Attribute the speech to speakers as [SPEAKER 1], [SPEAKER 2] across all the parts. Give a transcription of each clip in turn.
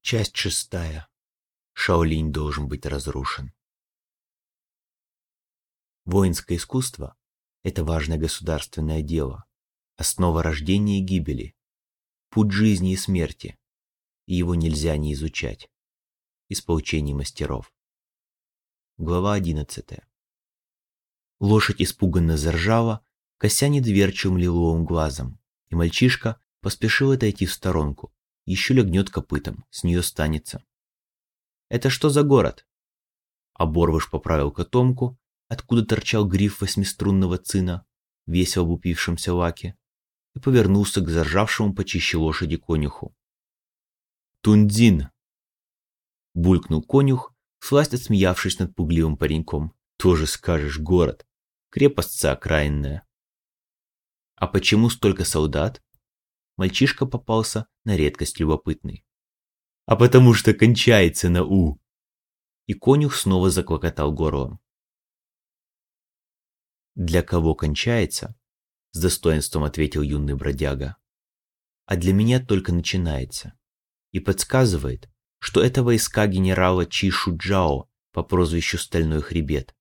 [SPEAKER 1] Часть шестая. Шаолинь должен быть разрушен. Воинское искусство – это важное государственное дело, основа рождения и гибели, путь жизни и смерти, и его нельзя не изучать. Из поучений мастеров. Глава одиннадцатая. Лошадь испуганно заржала, кося недоверчивым лиловым глазом, и мальчишка поспешил отойти в сторонку, еще легнет копытом, с нее станется. «Это что за город?» Оборвыш поправил котомку, откуда торчал гриф восьмиструнного цина, весело в упившемся лаке, и повернулся к заржавшему почище лошади конюху. «Тундин!» Булькнул конюх, сласть отсмеявшись над пугливым пареньком. «Тоже скажешь, город. Крепостца окраинная». «А почему столько солдат?» Мальчишка попался на редкость любопытный. «А потому что кончается на «у». И конюх снова заклокотал горлом. «Для кого кончается?» — с достоинством ответил юный бродяга. «А для меня только начинается. И подсказывает, что это войска генерала Чи Шуджао по прозвищу Стальной Хребет.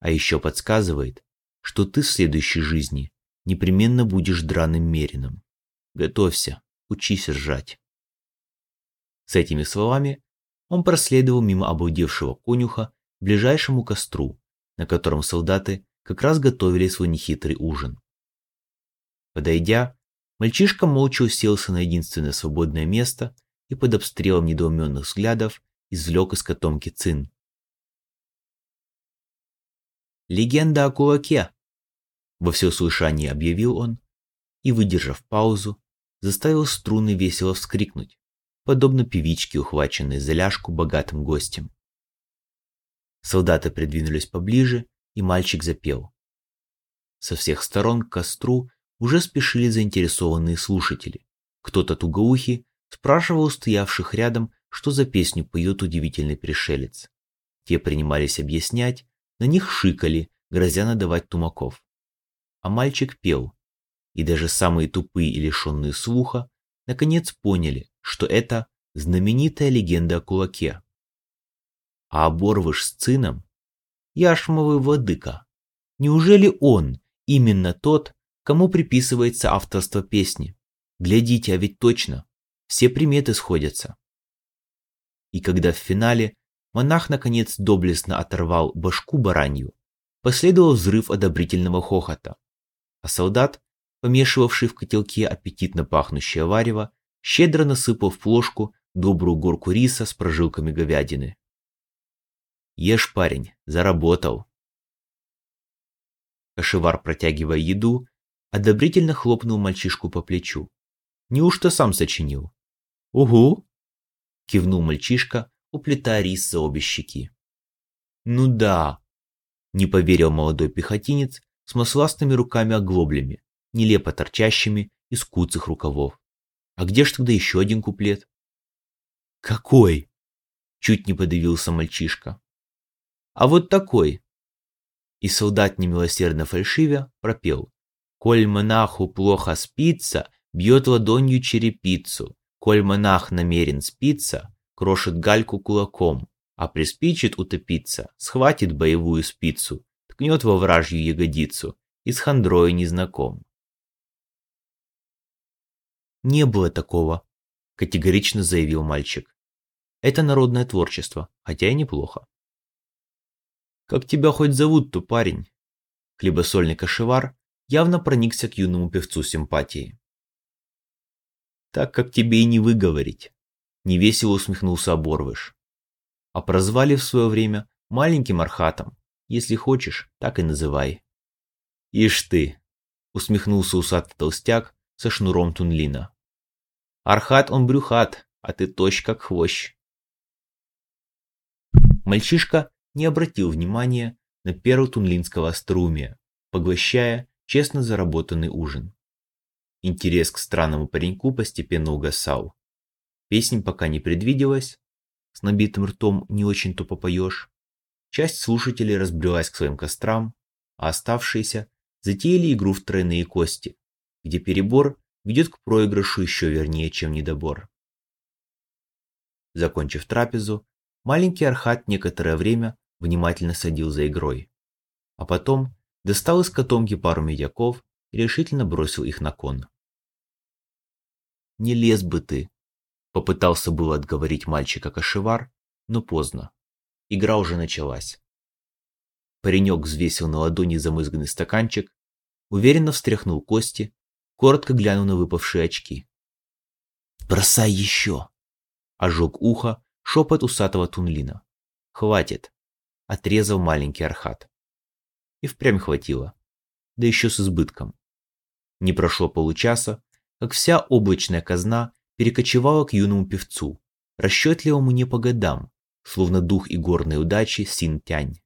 [SPEAKER 1] А еще подсказывает, что ты в следующей жизни непременно будешь драным мерином. Готовься, учись ржать. С этими словами он проследовал мимо обалдевшего конюха к ближайшему костру, на котором солдаты как раз готовили свой нехитрый ужин. Подойдя, мальчишка молча уселся на единственное свободное место и под обстрелом недоуменных взглядов извлек из котомки цин. «Легенда о кулаке!» Во всеуслышание объявил он и, выдержав паузу, заставил струны весело вскрикнуть, подобно певичке, ухваченной за ляжку богатым гостем. Солдаты придвинулись поближе, и мальчик запел. Со всех сторон к костру уже спешили заинтересованные слушатели. Кто-то тугоухий спрашивал стоявших рядом, что за песню поет удивительный пришелец. Те принимались объяснять, на них шикали, грозя надавать тумаков. А мальчик пел, и даже самые тупые и лишенные слуха наконец поняли, что это знаменитая легенда о кулаке. А оборвыш с цином – яшмовый владыка. Неужели он именно тот, кому приписывается авторство песни? Глядите, а ведь точно, все приметы сходятся. И когда в финале монах наконец доблестно оторвал башку баранью, последовал взрыв одобрительного хохота, а солдат помешивавший в котелке аппетитно пахнущее варево, щедро насыпал в плошку добрую горку риса с прожилками говядины. «Ешь, парень, заработал!» Кашевар, протягивая еду, одобрительно хлопнул мальчишку по плечу. «Неужто сам сочинил?» «Угу!» — кивнул мальчишка, уплетая рис за обе щеки. «Ну да!» — не поверил молодой пехотинец с масластыми руками-оглоблями, нелепо торчащими из куцых рукавов. А где ж тогда еще один куплет? Какой? Чуть не подавился мальчишка. А вот такой. И солдат немилосердно фальшивя пропел. Коль монаху плохо спится, бьет ладонью черепицу. Коль монах намерен спиться, крошит гальку кулаком, а приспичит утопиться, схватит боевую спицу, ткнет во вражью ягодицу и с хандрою незнаком. «Не было такого», – категорично заявил мальчик. «Это народное творчество, хотя и неплохо». «Как тебя хоть зовут-то, парень?» Хлебосольный кошевар явно проникся к юному певцу симпатии. «Так как тебе и не выговорить», – невесело усмехнулся Оборвыш. «А прозвали в свое время маленьким архатом. Если хочешь, так и называй». «Ишь ты!» – усмехнулся усатый толстяк со шнуром тунлина. Архат он брюхат, а ты точь как хвощ. Мальчишка не обратил внимания на перл тунлинского струмия, поглощая честно заработанный ужин. Интерес к странному пареньку постепенно угасал. Песнь пока не предвиделась, с набитым ртом не очень-то попоешь. Часть слушателей разбрелась к своим кострам, а оставшиеся затеяли игру в тройные кости, где перебор ведет к проигрышу еще вернее, чем недобор. Закончив трапезу, маленький Архат некоторое время внимательно садил за игрой. А потом достал из котомки пару медяков и решительно бросил их на кон. «Не лез бы ты!» Попытался было отговорить мальчика кошевар, но поздно. Игра уже началась. Паренек взвесил на ладони замызганный стаканчик, уверенно встряхнул кости, коротко глянул на выпавшие очки. «Бросай еще!» Ожег ухо шепот усатого тунлина. «Хватит!» — отрезал маленький архат. И впрямь хватило. Да еще с избытком. Не прошло получаса, как вся облачная казна перекочевала к юному певцу, расчетливому не по годам, словно дух игорной удачи Син-Тянь.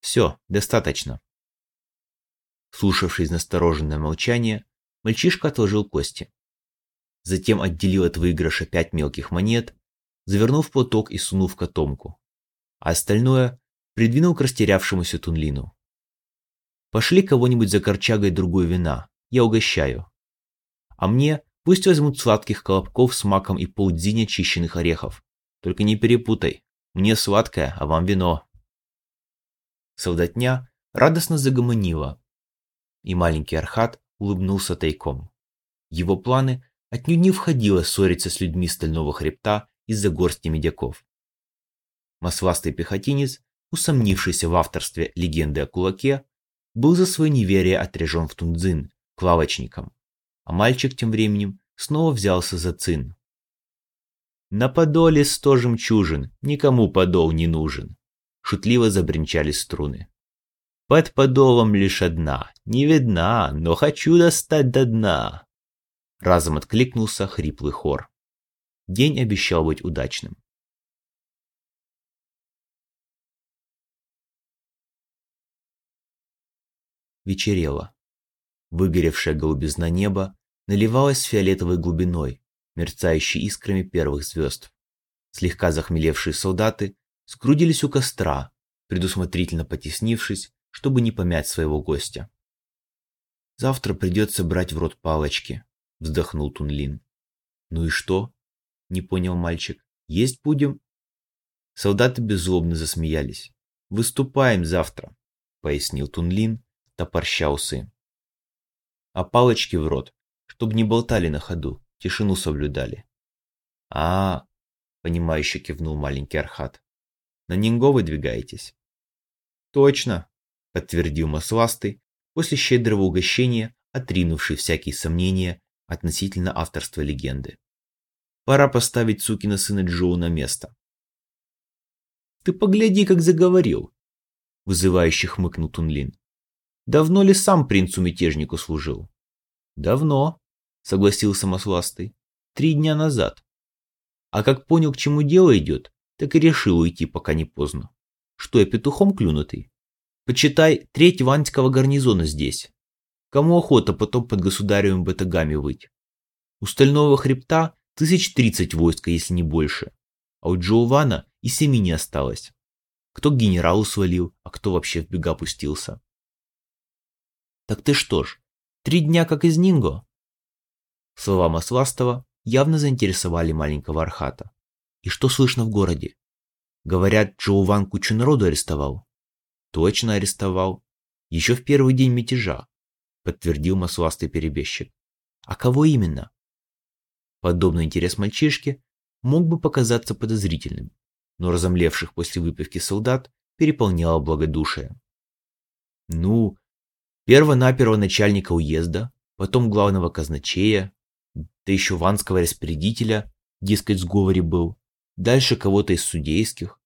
[SPEAKER 1] Все, достаточно. Слушавшись настороженное молчание, мальчишка отложил кости. Затем отделил от выигрыша пять мелких монет, завернув платок и сунув котомку, а остальное придвинул к растерявшемуся Тунлину. Пошли кого-нибудь за корчагой другой вина, я угощаю. А мне пусть возьмут сладких колобков с маком и полдзиня чищенных орехов. Только не перепутай, мне сладкое, а вам вино. Солдатня радостно загомонила, и маленький Архат улыбнулся тайком. Его планы отнюдь не входило ссориться с людьми стального хребта из-за горсти медяков. Масластый пехотинец, усомнившийся в авторстве легенды о кулаке, был за свое неверие отряжен в Тунцзин к лавочникам, а мальчик тем временем снова взялся за цин. «На подоле сто жемчужин, никому подол не нужен», — шутливо забринчали струны. «Под подолом лишь одна, не видна, но хочу достать до дна», — разом откликнулся хриплый хор. День обещал быть удачным. вечерело. Выгоревшая голубизна неба наливалась фиолетовой глубиной, мерцающей искрами первых звезд. Слегка захмелевшие солдаты скрудились у костра, предусмотрительно потеснившись, чтобы не помять своего гостя. «Завтра придется брать в рот палочки», — вздохнул Тунлин. «Ну и что?» — не понял мальчик. «Есть будем?» Солдаты беззлобно засмеялись. «Выступаем завтра», — пояснил Тунлин, топорща усы. А палочки в рот, чтобы не болтали на ходу, тишину соблюдали. а, -а, -а понимающе кивнул маленький Архат. На Нинго выдвигаетесь? Точно, подтвердил Масластый после щедрого угощения, отринувший всякие сомнения относительно авторства легенды. Пора поставить сукина сына Джоу на место. Ты погляди, как заговорил, вызывающе хмыкнул Тунлин. Давно ли сам принцу-мятежнику служил? Давно, согласился Масластый. Три дня назад. А как понял, к чему дело идет, так и решил уйти, пока не поздно. Что я петухом клюнутый? Почитай, треть ванского гарнизона здесь. Кому охота потом под государевым батагами выть? У стального хребта тысяч тридцать войска, если не больше. А у Джоувана и семи не осталось. Кто к генералу свалил, а кто вообще в бега пустился. Так ты что ж, три дня как из Нинго? Слова Масластова явно заинтересовали маленького Архата. И что слышно в городе? Говорят, Джоуван кучу народу арестовал. Точно арестовал. Еще в первый день мятежа, подтвердил масластый перебежчик. А кого именно? Подобный интерес мальчишки мог бы показаться подозрительным, но разомлевших после выпивки солдат переполняло благодушие. Ну, Перво-наперво начальника уезда, потом главного казначея, да еще ванского распорядителя, дескать, в сговоре был, дальше кого-то из судейских.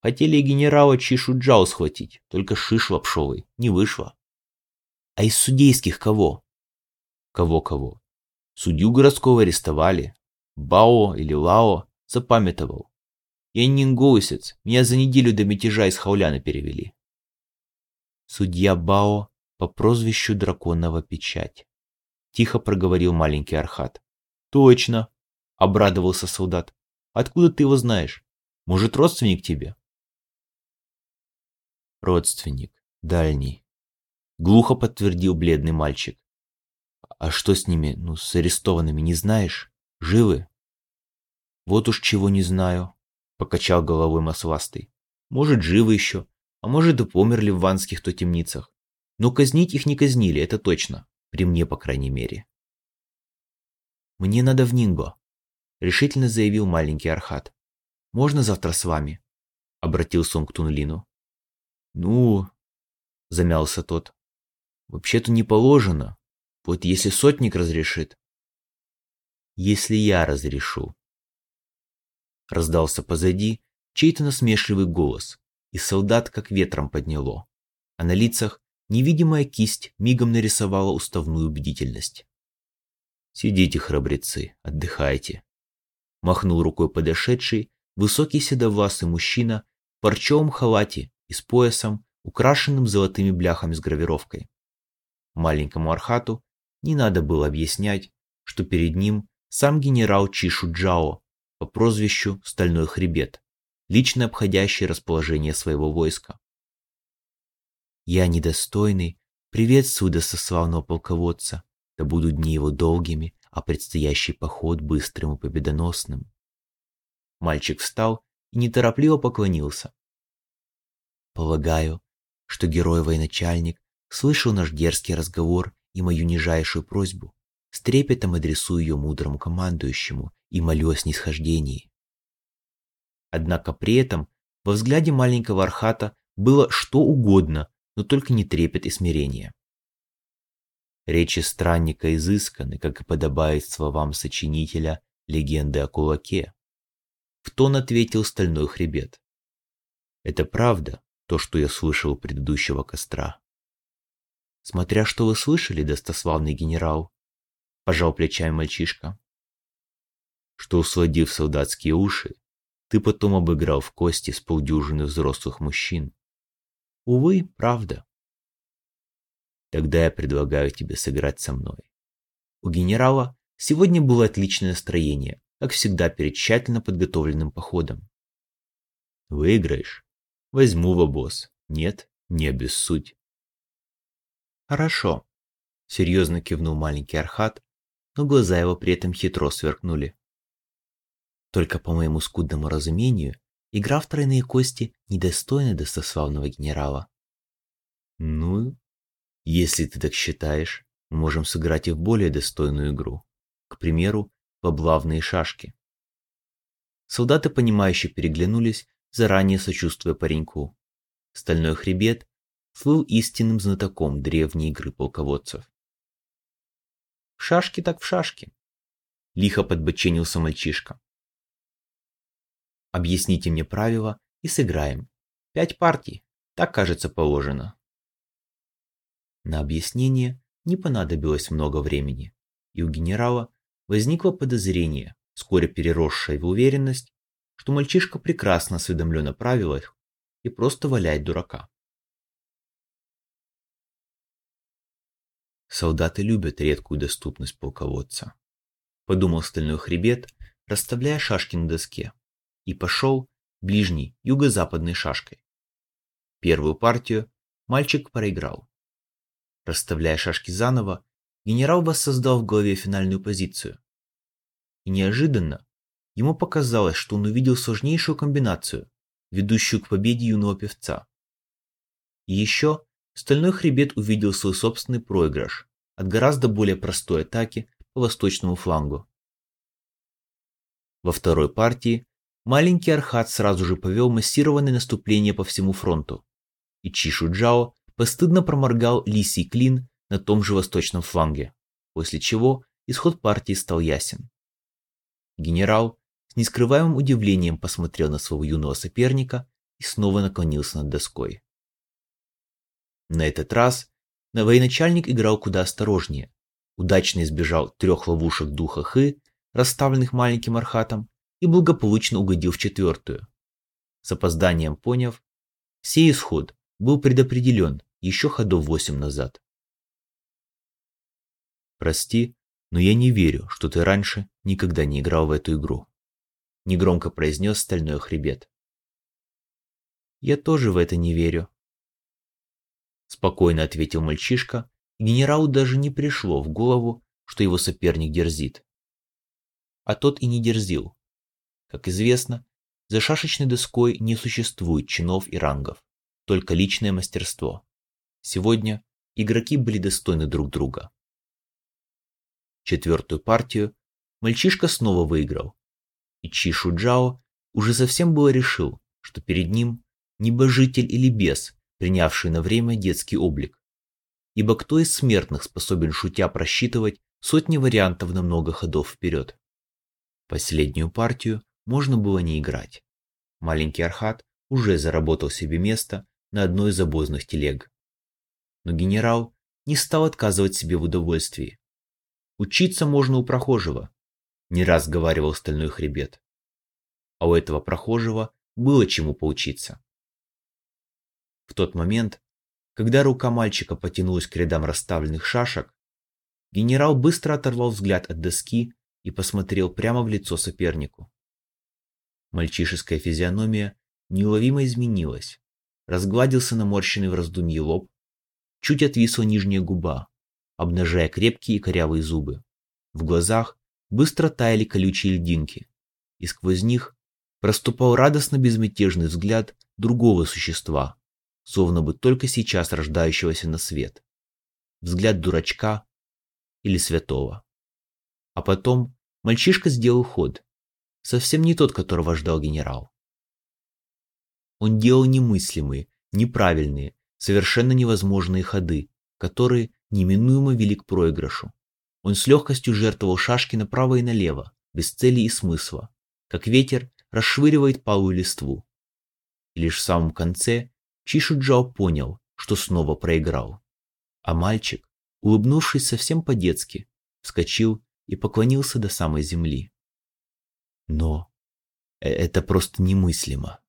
[SPEAKER 1] Хотели генерала Чишу Джао схватить, только шиш лапшовый, не вышло. А из судейских кого? Кого-кого? Судью городского арестовали. Бао или Лао запамятовал. Я не нингоусец, меня за неделю до мятежа из Хауляна перевели. Судья Бао по прозвищу Драконова Печать. Тихо проговорил маленький Архат. Точно, обрадовался солдат. Откуда ты его знаешь? Может, родственник тебе? Родственник, дальний. Глухо подтвердил бледный мальчик. А что с ними, ну, с арестованными, не знаешь? Живы? Вот уж чего не знаю, покачал головой масластый. Может, живы еще, а может и померли в ванских то темницах. Но казнить их не казнили, это точно. При мне, по крайней мере. «Мне надо в Нинго», — решительно заявил маленький Архат. «Можно завтра с вами?» — обратился он к Тунлину. «Ну...» — замялся тот. «Вообще-то не положено. Вот если сотник разрешит...» «Если я разрешу...» Раздался позади чей-то насмешливый голос, и солдат как ветром подняло, а на лицах невидимая кисть мигом нарисовала уставную бдительность. «Сидите, храбрецы, отдыхайте», — махнул рукой подошедший, высокий седовласый мужчина в парчевом халате и с поясом, украшенным золотыми бляхами с гравировкой. Маленькому Архату не надо было объяснять, что перед ним сам генерал Чишу Джао по прозвищу Стальной Хребет, лично обходящий расположение своего войска. Я недостойный, приветствую достославного полководца, да будут дни его долгими, а предстоящий поход быстрым и победоносным. Мальчик встал и неторопливо поклонился. Полагаю, что герой-военачальник слышал наш дерзкий разговор и мою нижайшую просьбу, с трепетом адресую ее мудрому командующему и молю о снисхождении. Однако при этом во взгляде маленького Архата было что угодно, но только не трепет и смирение. Речи странника изысканы, как и подобает словам сочинителя легенды о кулаке. В тон ответил стальной хребет. Это правда, то, что я слышал у предыдущего костра. Смотря что вы слышали, достославный генерал, пожал плечами мальчишка. Что усладив солдатские уши, ты потом обыграл в кости с полдюжины взрослых мужчин. Увы, правда. Тогда я предлагаю тебе сыграть со мной. У генерала сегодня было отличное настроение, как всегда перед тщательно подготовленным походом. Выиграешь? Возьму в обоз. Нет, не обессудь. Хорошо. Серьезно кивнул маленький Архат, но глаза его при этом хитро сверкнули. Только по моему скудному разумению, игра в тройные кости недостойна достославного генерала. Ну, если ты так считаешь, мы можем сыграть и в более достойную игру. К примеру, в облавные шашки. Солдаты, понимающе переглянулись, заранее сочувствуя пареньку. Стальной хребет слыл истинным знатоком древней игры полководцев. В шашки так в шашки. Лихо подбоченился мальчишка. Объясните мне правила и сыграем. Пять партий, так, кажется, положено. На объяснение не понадобилось много времени, и у генерала возникло подозрение, вскоре переросшее в уверенность, что мальчишка прекрасно осведомлен о правилах и просто валяет дурака. Солдаты любят редкую доступность полководца. Подумал стальной хребет, расставляя шашки на доске, и пошел ближней юго-западной шашкой. Первую партию мальчик проиграл. Расставляя шашки заново, генерал воссоздал в голове финальную позицию. И неожиданно ему показалось, что он увидел сложнейшую комбинацию, ведущую к победе юного певца. И еще Стальной хребет увидел свой собственный проигрыш от гораздо более простой атаки по восточному флангу. Во второй партии маленький Архат сразу же повел массированное наступление по всему фронту, и Чишу Джао постыдно проморгал лисий клин на том же восточном фланге, после чего исход партии стал ясен. Генерал с нескрываемым удивлением посмотрел на своего юного соперника и снова наклонился над доской. На этот раз военачальник играл куда осторожнее, удачно избежал трех ловушек духа Хы, расставленных маленьким архатом, и благополучно угодил в четвертую. С опозданием поняв, сей исход был предопределен еще ходов восемь назад. «Прости, но я не верю, что ты раньше никогда не играл в эту игру», негромко произнес стальной хребет. «Я тоже в это не верю», Спокойно ответил мальчишка, и генералу даже не пришло в голову, что его соперник дерзит. А тот и не дерзил. Как известно, за шашечной доской не существует чинов и рангов, только личное мастерство. Сегодня игроки были достойны друг друга. Четвертую партию мальчишка снова выиграл, и Чи Шуджао уже совсем было решил, что перед ним небожитель или бес, принявший на время детский облик. Ибо кто из смертных способен шутя просчитывать сотни вариантов на много ходов вперед? Последнюю партию можно было не играть. Маленький Архат уже заработал себе место на одной из обозных телег. Но генерал не стал отказывать себе в удовольствии. Учиться можно у прохожего, не раз говаривал стальной хребет. А у этого прохожего было чему поучиться. В тот момент, когда рука мальчика потянулась к рядам расставленных шашек, генерал быстро оторвал взгляд от доски и посмотрел прямо в лицо сопернику. Мальчишеская физиономия неуловимо изменилась. Разгладился наморщенный в раздумье лоб, чуть отвисла нижняя губа, обнажая крепкие корявые зубы. В глазах быстро таяли колючие льдинки, и сквозь них проступал радостно безмятежный взгляд другого существа, словно бы только сейчас рождающегося на свет. Взгляд дурачка или святого. А потом мальчишка сделал ход, совсем не тот, которого ждал генерал. Он делал немыслимые, неправильные, совершенно невозможные ходы, которые неминуемо вели к проигрышу. Он с легкостью жертвовал шашки направо и налево, без цели и смысла, как ветер расшвыривает палую листву. И лишь в самом конце Чишуджао понял, что снова проиграл. А мальчик, улыбнувшись совсем по-детски, вскочил и поклонился до самой земли. Но э, это просто немыслимо.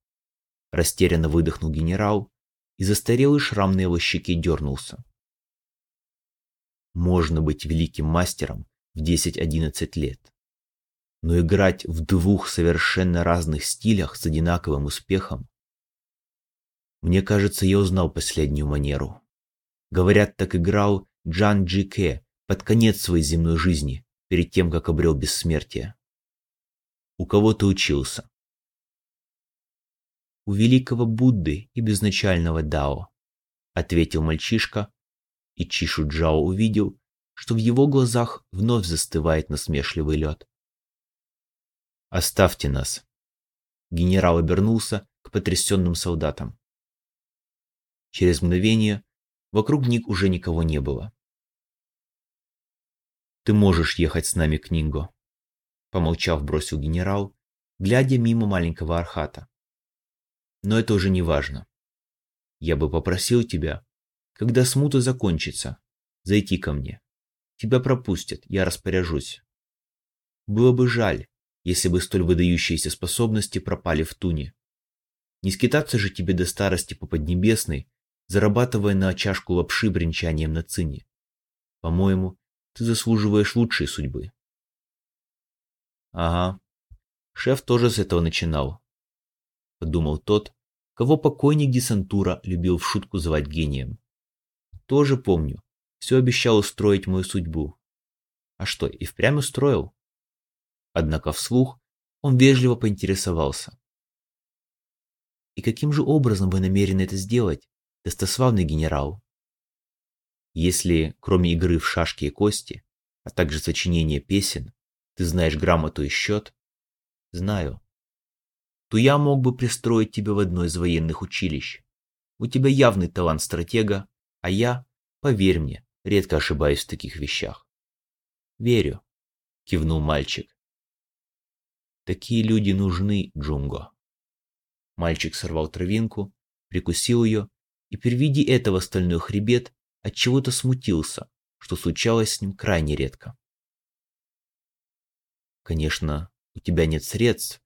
[SPEAKER 1] Растерянно выдохнул генерал, и застарелый шрам на его щеке дернулся. Можно быть великим мастером в 10-11 лет, но играть в двух совершенно разных стилях с одинаковым успехом. Мне кажется, я узнал последнюю манеру. Говорят, так играл Джан Джи Ке под конец своей земной жизни, перед тем, как обрел бессмертие у кого ты учился. У великого Будды и безначального Дао, ответил мальчишка, и Чишу Джао увидел, что в его глазах вновь застывает насмешливый лед. «Оставьте нас!» Генерал обернулся к потрясенным солдатам. Через мгновение вокруг них уже никого не было. «Ты можешь ехать с нами к Нинго», помолчав, бросил генерал, глядя мимо маленького Архата. Но это уже не важно. Я бы попросил тебя, когда смута закончится, зайти ко мне. Тебя пропустят, я распоряжусь. Было бы жаль, если бы столь выдающиеся способности пропали в туне. Не скитаться же тебе до старости по Поднебесной, зарабатывая на чашку лапши бренчанием на цине. По-моему, ты заслуживаешь лучшей судьбы. Ага. Шеф тоже с этого начинал. Подумал тот, кого покойник десантура любил в шутку звать гением. Тоже помню. Все обещал устроить мою судьбу. А что, и впрямь устроил? Однако вслух он вежливо поинтересовался. И каким же образом вы намерены это сделать, достославный генерал? Если, кроме игры в шашки и кости, а также сочинения песен, ты знаешь грамоту и счет? Знаю. То я мог бы пристроить тебя в одно из военных училищ. У тебя явный талант стратега, а я, поверь мне, редко ошибаюсь в таких вещах. Верю, кивнул мальчик. Такие люди нужны, Джунго. Мальчик сорвал травинку, прикусил ее, и при виде этого стальной хребет от чего-то смутился, что случалось с ним крайне редко. Конечно, у тебя нет средств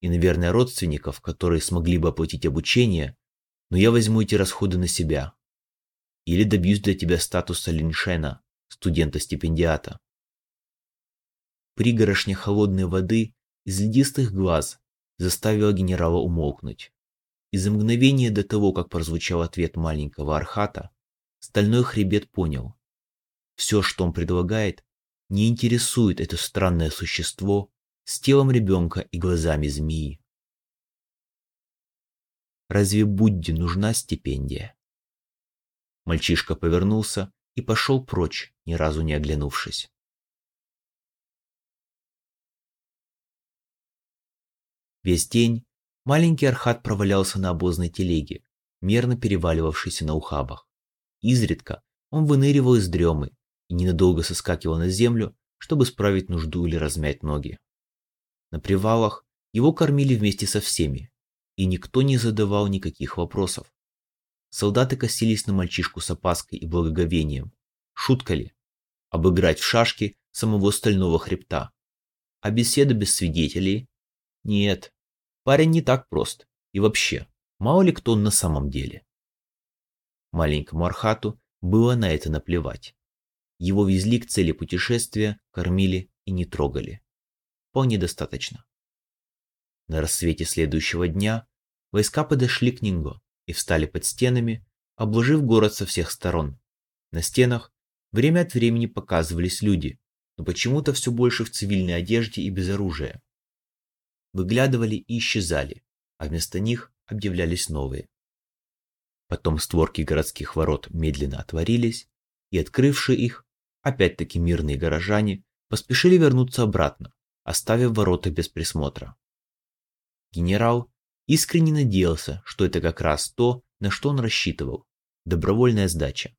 [SPEAKER 1] и, наверное, родственников, которые смогли бы оплатить обучение, но я возьму эти расходы на себя. Или добьюсь для тебя статуса линшена, студента-стипендиата. Пригорошня холодной воды из льдистых глаз заставила генерала умолкнуть. И за мгновение до того, как прозвучал ответ маленького Архата, стальной хребет понял. Все, что он предлагает, не интересует это странное существо с телом ребенка и глазами змеи. Разве Будде нужна стипендия? Мальчишка повернулся и пошел прочь, ни разу не оглянувшись. Весь день маленький Архат провалялся на обозной телеге, мерно переваливавшейся на ухабах. Изредка он выныривал из дремы и ненадолго соскакивал на землю, чтобы справить нужду или размять ноги. На привалах его кормили вместе со всеми, и никто не задавал никаких вопросов. Солдаты косились на мальчишку с опаской и благоговением. Шутка ли? Обыграть в шашки самого стального хребта. А беседа без свидетелей? Нет, парень не так прост. И вообще, мало ли кто он на самом деле. Маленькому Архату было на это наплевать. Его везли к цели путешествия, кормили и не трогали. Вполне достаточно. На рассвете следующего дня войска подошли к Нинго и встали под стенами, обложив город со всех сторон. На стенах время от времени показывались люди, но почему-то все больше в цивильной одежде и без оружия. Выглядывали и исчезали, а вместо них объявлялись новые. Потом створки городских ворот медленно отворились, и открывшие их, опять-таки мирные горожане, поспешили вернуться обратно, оставив ворота без присмотра. Генерал искренне надеялся, что это как раз то, на что он рассчитывал – добровольная сдача.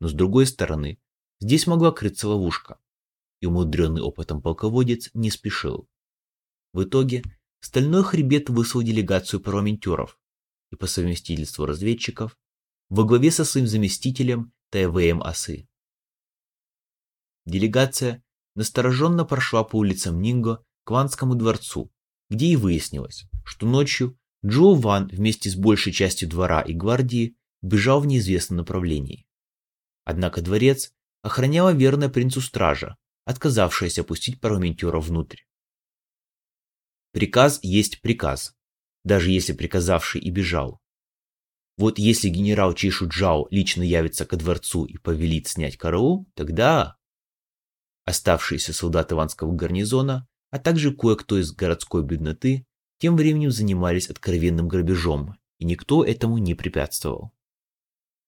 [SPEAKER 1] Но с другой стороны, здесь могла крыться ловушка, и умудренный опытом полководец не спешил. В итоге Стальной хребет выслал делегацию парламентеров и по совместительству разведчиков во главе со своим заместителем ТВМ Асы. Делегация настороженно прошла по улицам Нинго к Ванскому дворцу, где и выяснилось, что ночью Джо Ван вместе с большей частью двора и гвардии бежал в неизвестном направлении. Однако дворец охраняла верная принцу стража, отказавшаяся пустить парламентера внутрь. Приказ есть приказ, даже если приказавший и бежал. Вот если генерал Чишу Джао лично явится ко дворцу и повелит снять караул, тогда... Оставшиеся солдаты Иванского гарнизона, а также кое-кто из городской бедноты, тем временем занимались откровенным грабежом, и никто этому не препятствовал.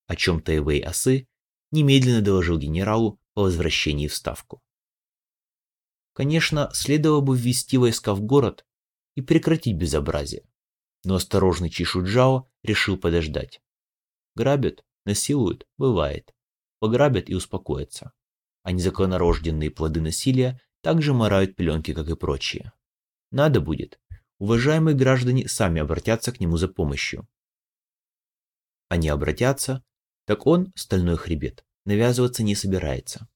[SPEAKER 1] О чем Тайвей Асы немедленно доложил генералу по возвращении в Ставку. Конечно, следовало бы ввести войска в город и прекратить безобразие. Но осторожный Чишуджао решил подождать. Грабят, насилуют, бывает. Пограбят и успокоятся. А незаконнорожденные плоды насилия также морают пеленки, как и прочие. Надо будет. Уважаемые граждане сами обратятся к нему за помощью. Они обратятся, так он, стальной хребет, навязываться не собирается.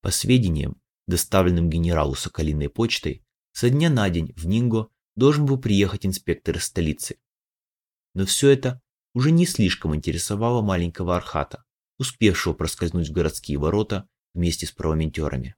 [SPEAKER 1] По сведениям, доставленным генералу Соколиной почтой, со дня на день в Нинго должен был приехать инспектор из столицы. Но все это уже не слишком интересовало маленького Архата, успевшего проскользнуть в городские ворота вместе с парламентерами.